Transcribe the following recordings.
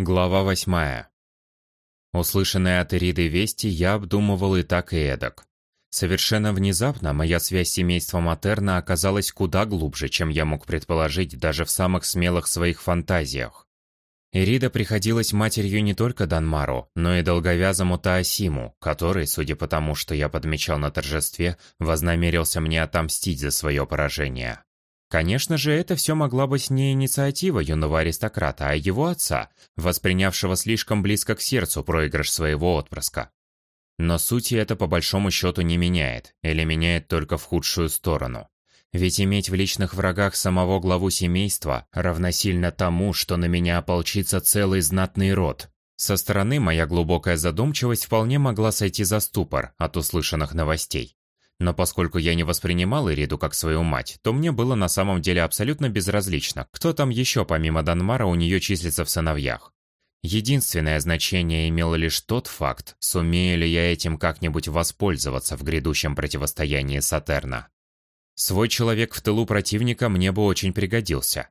Глава восьмая. Услышанные от Ириды вести я обдумывал и так, и эдак. Совершенно внезапно моя связь с семейством Атерна оказалась куда глубже, чем я мог предположить даже в самых смелых своих фантазиях. Ирида приходилась матерью не только Данмару, но и долговязому Таосиму, который, судя по тому, что я подмечал на торжестве, вознамерился мне отомстить за свое поражение. Конечно же, это все могла быть не инициатива юного аристократа, а его отца, воспринявшего слишком близко к сердцу проигрыш своего отпрыска. Но сути это по большому счету не меняет, или меняет только в худшую сторону. Ведь иметь в личных врагах самого главу семейства равносильно тому, что на меня ополчится целый знатный род. Со стороны моя глубокая задумчивость вполне могла сойти за ступор от услышанных новостей. Но поскольку я не воспринимал Ириду как свою мать, то мне было на самом деле абсолютно безразлично, кто там еще помимо Данмара у нее числится в сыновьях. Единственное значение имел лишь тот факт, сумею ли я этим как-нибудь воспользоваться в грядущем противостоянии Сатерна. Свой человек в тылу противника мне бы очень пригодился.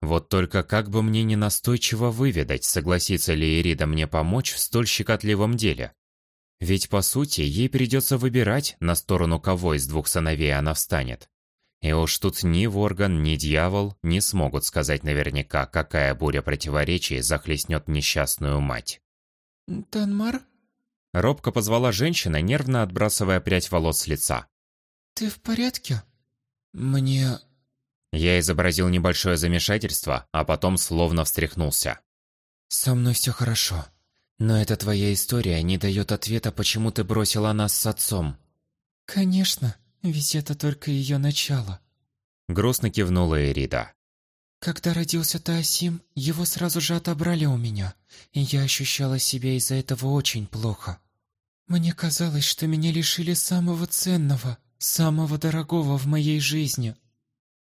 Вот только как бы мне не настойчиво выведать, согласится ли Ирида мне помочь в столь щекотливом деле. Ведь, по сути, ей придется выбирать, на сторону кого из двух сыновей она встанет. И уж тут ни Ворган, ни Дьявол не смогут сказать наверняка, какая буря противоречий захлестнет несчастную мать. «Танмар?» Робко позвала женщина, нервно отбрасывая прядь волос с лица. «Ты в порядке?» «Мне...» Я изобразил небольшое замешательство, а потом словно встряхнулся. «Со мной все хорошо», но эта твоя история не дает ответа, почему ты бросила нас с отцом. Конечно, ведь это только ее начало. Грустно кивнула Эрида. Когда родился Таосим, его сразу же отобрали у меня, и я ощущала себя из-за этого очень плохо. Мне казалось, что меня лишили самого ценного, самого дорогого в моей жизни –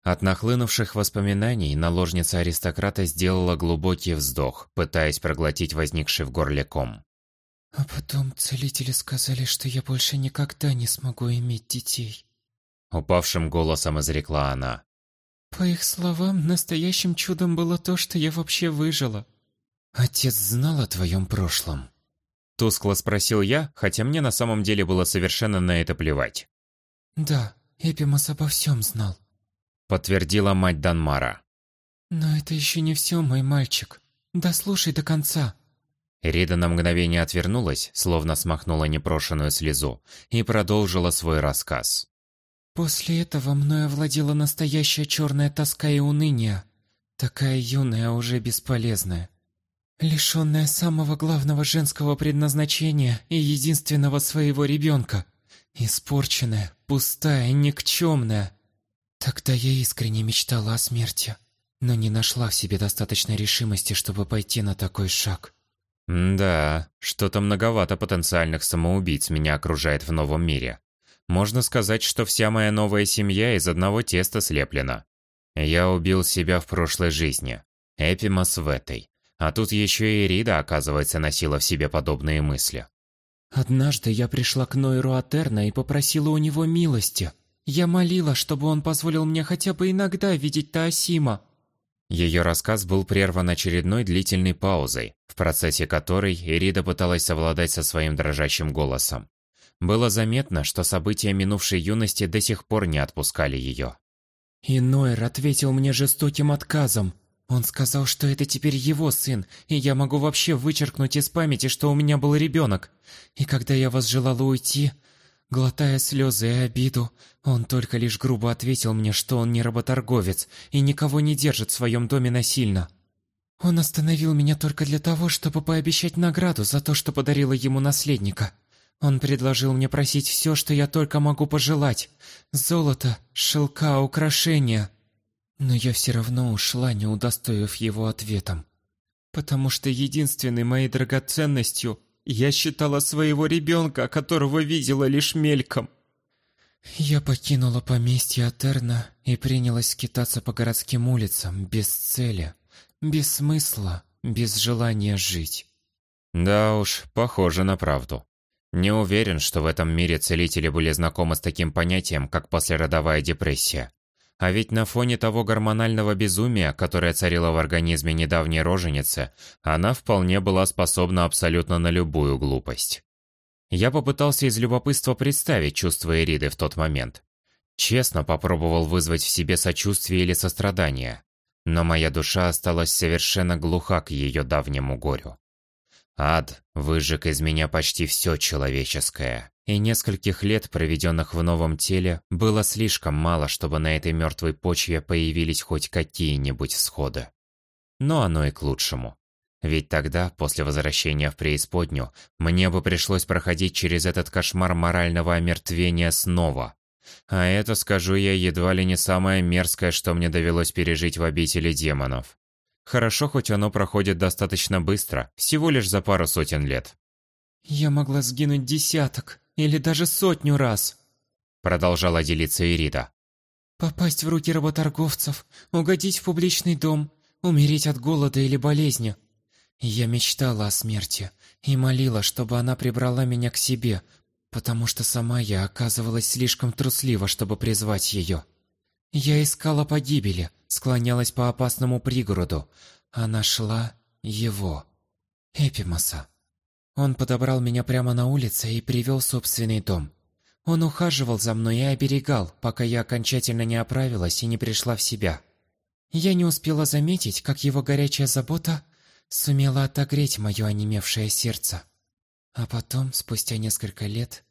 от нахлынувших воспоминаний наложница аристократа сделала глубокий вздох, пытаясь проглотить возникший в горле ком. А потом целители сказали, что я больше никогда не смогу иметь детей. Упавшим голосом изрекла она. По их словам, настоящим чудом было то, что я вообще выжила. Отец знал о твоем прошлом? Тускло спросил я, хотя мне на самом деле было совершенно на это плевать. Да, Эпимас обо всем знал подтвердила мать Данмара. «Но это еще не все, мой мальчик. Дослушай до конца». Рида на мгновение отвернулась, словно смахнула непрошенную слезу, и продолжила свой рассказ. «После этого мною овладела настоящая черная тоска и уныние. Такая юная, уже бесполезная. Лишенная самого главного женского предназначения и единственного своего ребенка. Испорченная, пустая, никчемная. Тогда я искренне мечтала о смерти, но не нашла в себе достаточной решимости, чтобы пойти на такой шаг. да, что-то многовато потенциальных самоубийц меня окружает в новом мире. Можно сказать, что вся моя новая семья из одного теста слеплена. Я убил себя в прошлой жизни, Эпимас в этой. А тут еще и Рида, оказывается, носила в себе подобные мысли. Однажды я пришла к Нойру Атерна и попросила у него милости – я молила, чтобы он позволил мне хотя бы иногда видеть Таосима. Ее рассказ был прерван очередной длительной паузой, в процессе которой Ирида пыталась совладать со своим дрожащим голосом. Было заметно, что события минувшей юности до сих пор не отпускали ее. И Нойр ответил мне жестоким отказом. Он сказал, что это теперь его сын, и я могу вообще вычеркнуть из памяти, что у меня был ребенок. И когда я возжелала уйти, Глотая слезы и обиду, он только лишь грубо ответил мне, что он не работорговец и никого не держит в своем доме насильно. Он остановил меня только для того, чтобы пообещать награду за то, что подарила ему наследника. Он предложил мне просить все, что я только могу пожелать. Золото, шелка, украшения. Но я все равно ушла, не удостоив его ответом. Потому что единственной моей драгоценностью я считала своего ребенка, которого видела лишь мельком. Я покинула поместье Атерна и принялась скитаться по городским улицам без цели, без смысла, без желания жить. Да уж, похоже на правду. Не уверен, что в этом мире целители были знакомы с таким понятием, как послеродовая депрессия. А ведь на фоне того гормонального безумия, которое царило в организме недавней роженицы, она вполне была способна абсолютно на любую глупость. Я попытался из любопытства представить чувства Эриды в тот момент. Честно попробовал вызвать в себе сочувствие или сострадание, но моя душа осталась совершенно глуха к ее давнему горю. Ад выжег из меня почти все человеческое, и нескольких лет, проведенных в новом теле, было слишком мало, чтобы на этой мертвой почве появились хоть какие-нибудь всходы. Но оно и к лучшему. Ведь тогда, после возвращения в преисподнюю, мне бы пришлось проходить через этот кошмар морального омертвения снова. А это, скажу я, едва ли не самое мерзкое, что мне довелось пережить в обители демонов. Хорошо, хоть оно проходит достаточно быстро, всего лишь за пару сотен лет. «Я могла сгинуть десяток или даже сотню раз», продолжала делиться Ирида. «Попасть в руки работорговцев, угодить в публичный дом, умереть от голода или болезни. Я мечтала о смерти и молила, чтобы она прибрала меня к себе, потому что сама я оказывалась слишком труслива, чтобы призвать ее. Я искала погибели, склонялась по опасному пригороду, а нашла его, Эпимаса. Он подобрал меня прямо на улице и привел в собственный дом. Он ухаживал за мной и оберегал, пока я окончательно не оправилась и не пришла в себя. Я не успела заметить, как его горячая забота сумела отогреть мое онемевшее сердце. А потом, спустя несколько лет,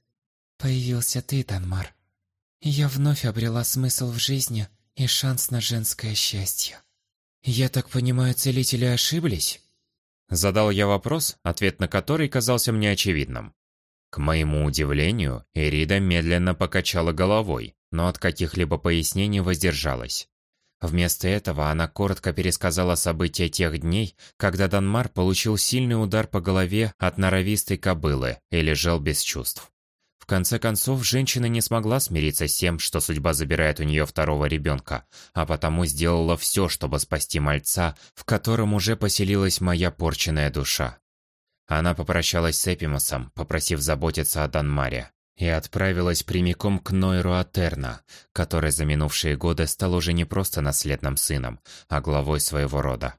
появился ты, Данмар. Я вновь обрела смысл в жизни и шанс на женское счастье. Я так понимаю, целители ошиблись? Задал я вопрос, ответ на который казался мне очевидным. К моему удивлению, Эрида медленно покачала головой, но от каких-либо пояснений воздержалась. Вместо этого она коротко пересказала события тех дней, когда Данмар получил сильный удар по голове от норовистой кобылы и лежал без чувств. В конце концов, женщина не смогла смириться с тем, что судьба забирает у нее второго ребенка, а потому сделала все, чтобы спасти мальца, в котором уже поселилась моя порченная душа. Она попрощалась с Эпимосом, попросив заботиться о Данмаре, и отправилась прямиком к Нойру Атерна, который за минувшие годы стал уже не просто наследным сыном, а главой своего рода.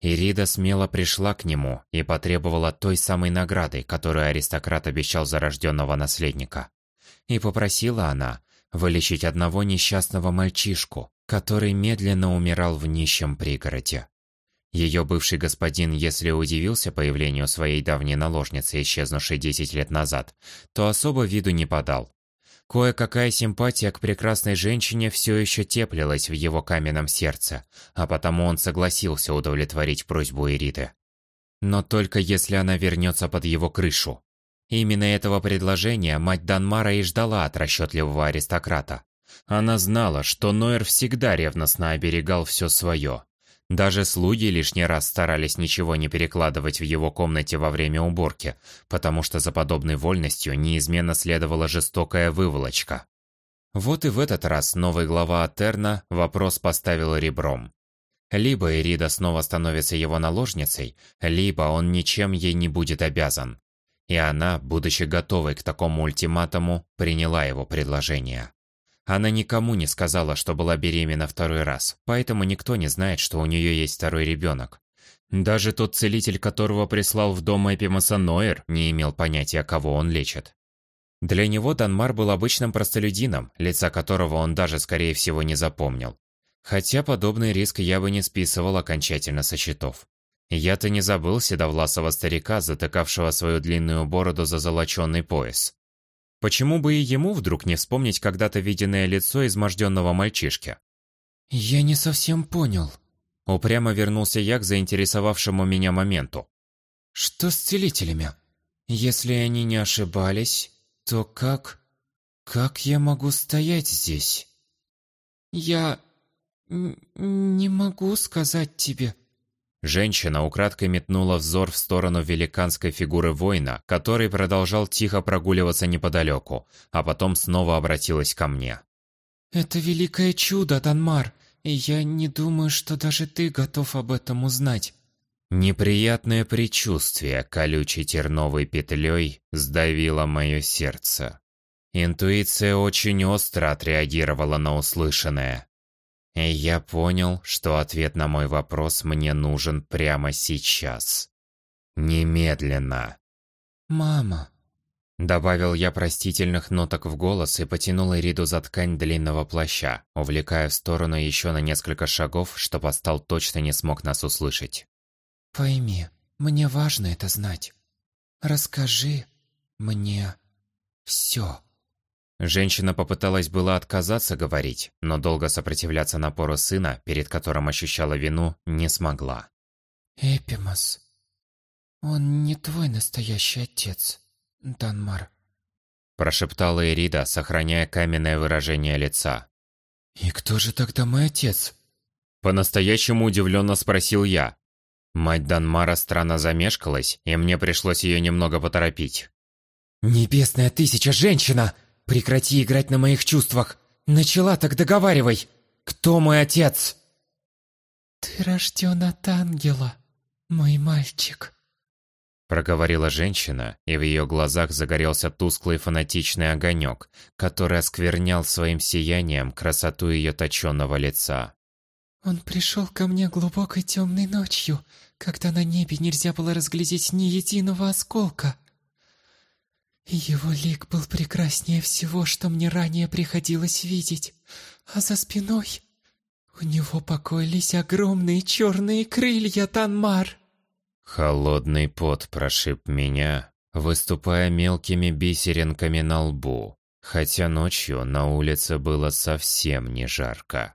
Ирида смело пришла к нему и потребовала той самой награды, которую аристократ обещал за рожденного наследника. И попросила она вылечить одного несчастного мальчишку, который медленно умирал в нищем пригороде. Ее бывший господин, если удивился появлению своей давней наложницы, исчезнувшей 10 лет назад, то особо виду не подал. Кое-какая симпатия к прекрасной женщине все еще теплилась в его каменном сердце, а потому он согласился удовлетворить просьбу Ириты. Но только если она вернется под его крышу. Именно этого предложения мать Данмара и ждала от расчетливого аристократа. Она знала, что Нойер всегда ревностно оберегал все свое, даже слуги лишний раз старались ничего не перекладывать в его комнате во время уборки, потому что за подобной вольностью неизменно следовала жестокая выволочка. Вот и в этот раз новый глава Атерна вопрос поставил ребром. Либо Эрида снова становится его наложницей, либо он ничем ей не будет обязан. И она, будучи готовой к такому ультиматуму, приняла его предложение. Она никому не сказала, что была беременна второй раз, поэтому никто не знает, что у нее есть второй ребенок. Даже тот целитель, которого прислал в дом Эпимаса Нойер, не имел понятия, кого он лечит. Для него Данмар был обычным простолюдином, лица которого он даже, скорее всего, не запомнил. Хотя подобный риск я бы не списывал окончательно со счетов. Я-то не забыл седовласого старика, затыкавшего свою длинную бороду за золоченный пояс. Почему бы и ему вдруг не вспомнить когда-то виденное лицо изможденного мальчишки? «Я не совсем понял». Упрямо вернулся я к заинтересовавшему меня моменту. «Что с целителями? Если они не ошибались, то как... Как я могу стоять здесь?» «Я... не могу сказать тебе», Женщина украдкой метнула взор в сторону великанской фигуры воина, который продолжал тихо прогуливаться неподалеку, а потом снова обратилась ко мне. «Это великое чудо, Данмар, и я не думаю, что даже ты готов об этом узнать». Неприятное предчувствие колючей терновой петлей сдавило мое сердце. Интуиция очень остро отреагировала на услышанное. И я понял, что ответ на мой вопрос мне нужен прямо сейчас. Немедленно. «Мама», Добавил я простительных ноток в голос и потянул Ириду за ткань длинного плаща, увлекая в сторону еще на несколько шагов, чтобы Астал точно не смог нас услышать. «Пойми, мне важно это знать. Расскажи мне все». Женщина попыталась было отказаться говорить, но долго сопротивляться напору сына, перед которым ощущала вину, не смогла. «Эпимас, он не твой настоящий отец, Данмар», прошептала Эрида, сохраняя каменное выражение лица. «И кто же тогда мой отец?» По-настоящему удивленно спросил я. Мать Данмара странно замешкалась, и мне пришлось ее немного поторопить. «Небесная тысяча, женщина! Прекрати играть на моих чувствах! Начала, так договаривай! Кто мой отец?» «Ты рожден от ангела, мой мальчик», Проговорила женщина, и в ее глазах загорелся тусклый фанатичный огонек, который осквернял своим сиянием красоту ее точенного лица. «Он пришел ко мне глубокой темной ночью, когда на небе нельзя было разглядеть ни единого осколка. Его лик был прекраснее всего, что мне ранее приходилось видеть, а за спиной у него покоились огромные черные крылья Танмар. Холодный пот прошиб меня, выступая мелкими бисеринками на лбу, хотя ночью на улице было совсем не жарко.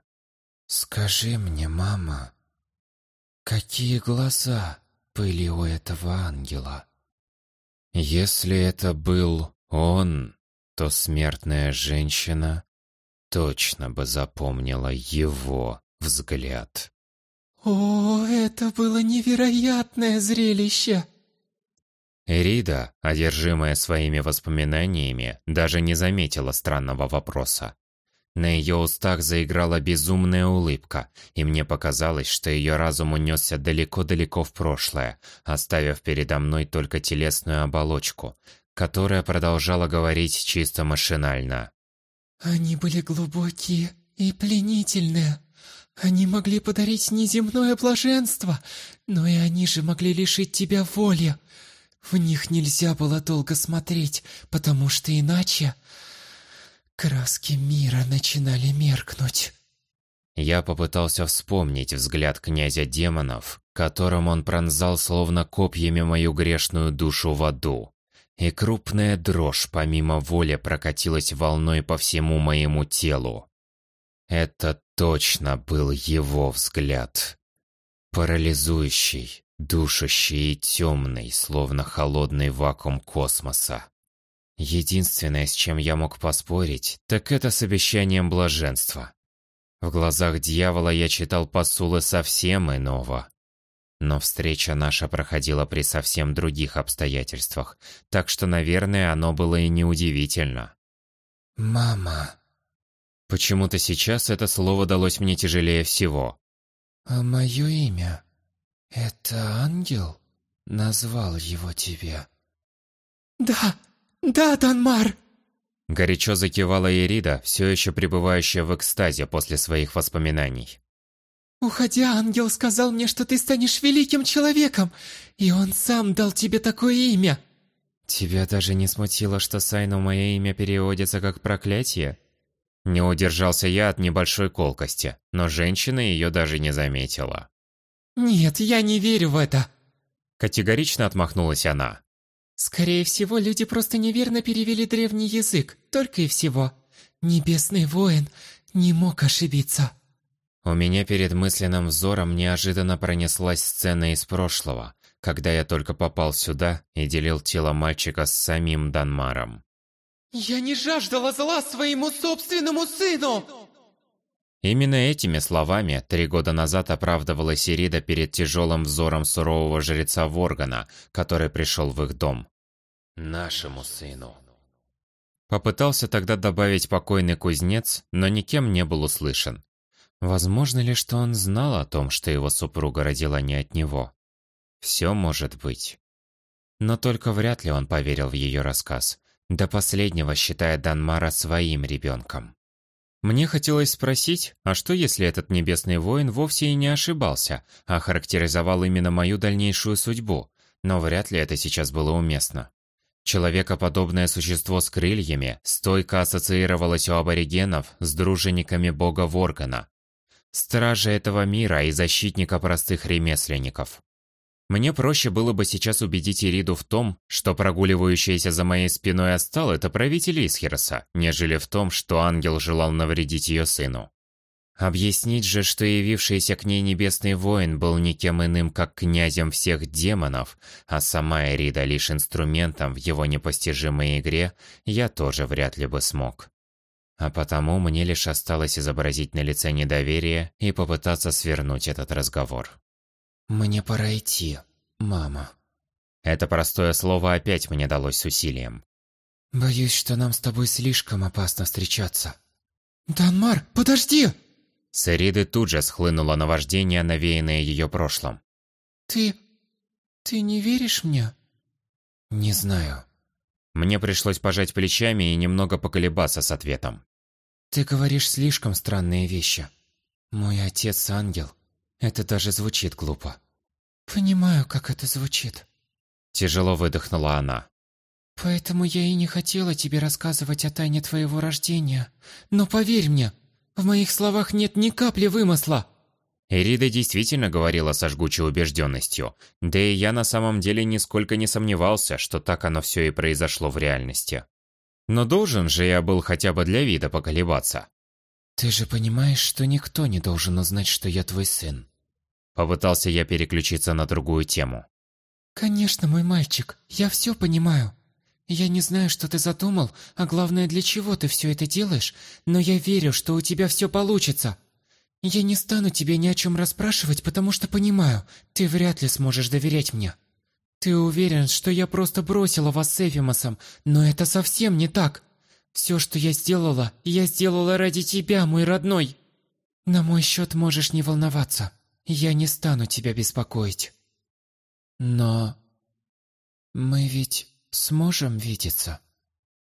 «Скажи мне, мама, какие глаза были у этого ангела?» Если это был он, то смертная женщина точно бы запомнила его взгляд. «О, это было невероятное зрелище!» Эрида, одержимая своими воспоминаниями, даже не заметила странного вопроса. На ее устах заиграла безумная улыбка, и мне показалось, что ее разум унесся далеко-далеко в прошлое, оставив передо мной только телесную оболочку, которая продолжала говорить чисто машинально. «Они были глубокие и пленительные. Они могли подарить неземное блаженство, но и они же могли лишить тебя воли. В них нельзя было долго смотреть, потому что иначе краски мира начинали меркнуть. Я попытался вспомнить взгляд князя демонов, которым он пронзал словно копьями мою грешную душу в аду. И крупная дрожь помимо воли прокатилась волной по всему моему телу. Это точно был его взгляд. Парализующий, душащий и темный, словно холодный вакуум космоса. Единственное, с чем я мог поспорить, так это с обещанием блаженства. В глазах дьявола я читал посулы совсем иного. Но встреча наша проходила при совсем других обстоятельствах, так что, наверное, оно было и неудивительно. «Мама...» Почему-то сейчас это слово далось мне тяжелее всего. «А мое имя? Это ангел назвал его тебе?» «Да, да, Данмар!» Горячо закивала Ирида, все еще пребывающая в экстазе после своих воспоминаний. «Уходя, ангел сказал мне, что ты станешь великим человеком, и он сам дал тебе такое имя!» «Тебя даже не смутило, что Сайну мое имя переводится как проклятие?» Не удержался я от небольшой колкости, но женщина ее даже не заметила. «Нет, я не верю в это!» Категорично отмахнулась она. «Скорее всего, люди просто неверно перевели древний язык, только и всего. Небесный воин не мог ошибиться». У меня перед мысленным взором неожиданно пронеслась сцена из прошлого, когда я только попал сюда и делил тело мальчика с самим Данмаром. «Я не жаждала зла своему собственному сыну!» Именно этими словами три года назад оправдывала Сирида перед тяжелым взором сурового жреца Воргана, который пришел в их дом. «Нашему сыну». Попытался тогда добавить покойный кузнец, но никем не был услышан. Возможно ли, что он знал о том, что его супруга родила не от него? Все может быть. Но только вряд ли он поверил в ее рассказ до последнего считая Данмара своим ребенком. Мне хотелось спросить, а что если этот небесный воин вовсе и не ошибался, а характеризовал именно мою дальнейшую судьбу, но вряд ли это сейчас было уместно. Человекоподобное существо с крыльями стойко ассоциировалось у аборигенов с дружинниками бога Воргана, стража этого мира и защитника простых ремесленников. Мне проще было бы сейчас убедить Ириду в том, что прогуливающийся за моей спиной Астал – это правитель Исхироса, нежели в том, что ангел желал навредить ее сыну. Объяснить же, что явившийся к ней небесный воин был никем иным, как князем всех демонов, а сама Эрида лишь инструментом в его непостижимой игре, я тоже вряд ли бы смог. А потому мне лишь осталось изобразить на лице недоверие и попытаться свернуть этот разговор. «Мне пора идти, мама». Это простое слово опять мне далось с усилием. «Боюсь, что нам с тобой слишком опасно встречаться». «Данмар, подожди!» С Эриды тут же схлынуло наваждение, навеянное ее прошлым. «Ты... ты не веришь мне?» «Не знаю». Мне пришлось пожать плечами и немного поколебаться с ответом. «Ты говоришь слишком странные вещи. Мой отец ангел. Это даже звучит глупо». «Понимаю, как это звучит». Тяжело выдохнула она. «Поэтому я и не хотела тебе рассказывать о тайне твоего рождения. Но поверь мне, в моих словах нет ни капли вымысла. Эрида действительно говорила со жгучей убежденностью, да и я на самом деле нисколько не сомневался, что так оно все и произошло в реальности. Но должен же я был хотя бы для вида поколебаться. «Ты же понимаешь, что никто не должен узнать, что я твой сын?» Попытался я переключиться на другую тему. «Конечно, мой мальчик, я все понимаю. Я не знаю, что ты задумал, а главное, для чего ты все это делаешь, но я верю, что у тебя все получится. Я не стану тебя ни о чем расспрашивать, потому что понимаю, ты вряд ли сможешь доверять мне. Ты уверен, что я просто бросила вас с Эфимосом, но это совсем не так. Все, что я сделала, я сделала ради тебя, мой родной. На мой счет можешь не волноваться. Я не стану тебя беспокоить. Но... Мы ведь сможем видеться?»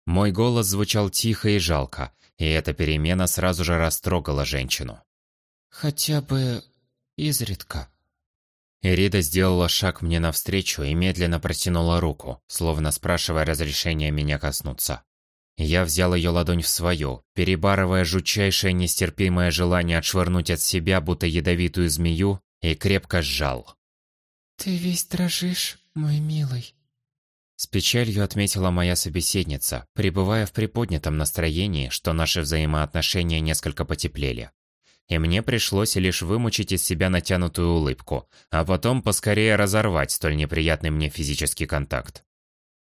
Мой голос звучал тихо и жалко, и эта перемена сразу же растрогала женщину. «Хотя бы изредка». Ирида сделала шаг мне навстречу и медленно протянула руку, словно спрашивая разрешения меня коснуться. Я взял ее ладонь в свою, перебарывая жутчайшее нестерпимое желание отшвырнуть от себя, будто ядовитую змею, и крепко сжал. «Ты весь дрожишь, мой милый», с печалью отметила моя собеседница, пребывая в приподнятом настроении, что наши взаимоотношения несколько потеплели. И мне пришлось лишь вымучить из себя натянутую улыбку, а потом поскорее разорвать столь неприятный мне физический контакт.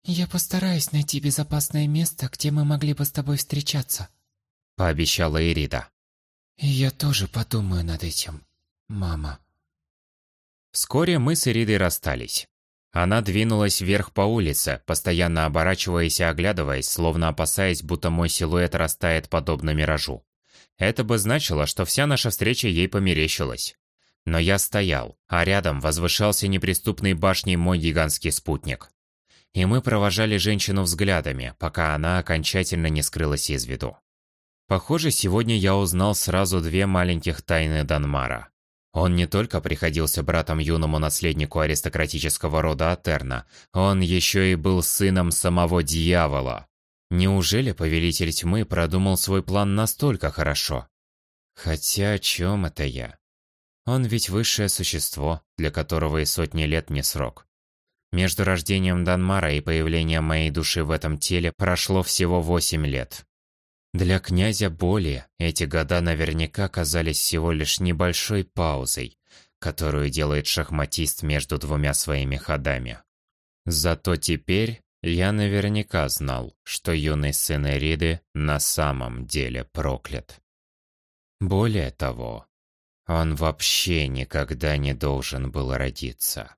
«Я постараюсь найти безопасное место, где мы могли бы с тобой встречаться», — пообещала Ирида. «И я тоже подумаю над этим, мама». Вскоре мы с Иридой расстались. Она двинулась вверх по улице, постоянно оборачиваясь и оглядываясь, словно опасаясь, будто мой силуэт растает подобно миражу. Это бы значило, что вся наша встреча ей померещилась. Но я стоял, а рядом возвышался неприступной башней мой гигантский спутник. И мы провожали женщину взглядами, пока она окончательно не скрылась из виду. Похоже, сегодня я узнал сразу две маленьких тайны Данмара. Он не только приходился братом юному наследнику аристократического рода Атерна, он еще и был сыном самого дьявола. Неужели повелитель тьмы продумал свой план настолько хорошо? Хотя о чем это я? Он ведь высшее существо, для которого и сотни лет не срок. Между рождением Данмара и появлением моей души в этом теле прошло всего восемь лет. Для князя Боли эти года наверняка казались всего лишь небольшой паузой, которую делает шахматист между двумя своими ходами. Зато теперь я наверняка знал, что юный сын Эриды на самом деле проклят. Более того, он вообще никогда не должен был родиться.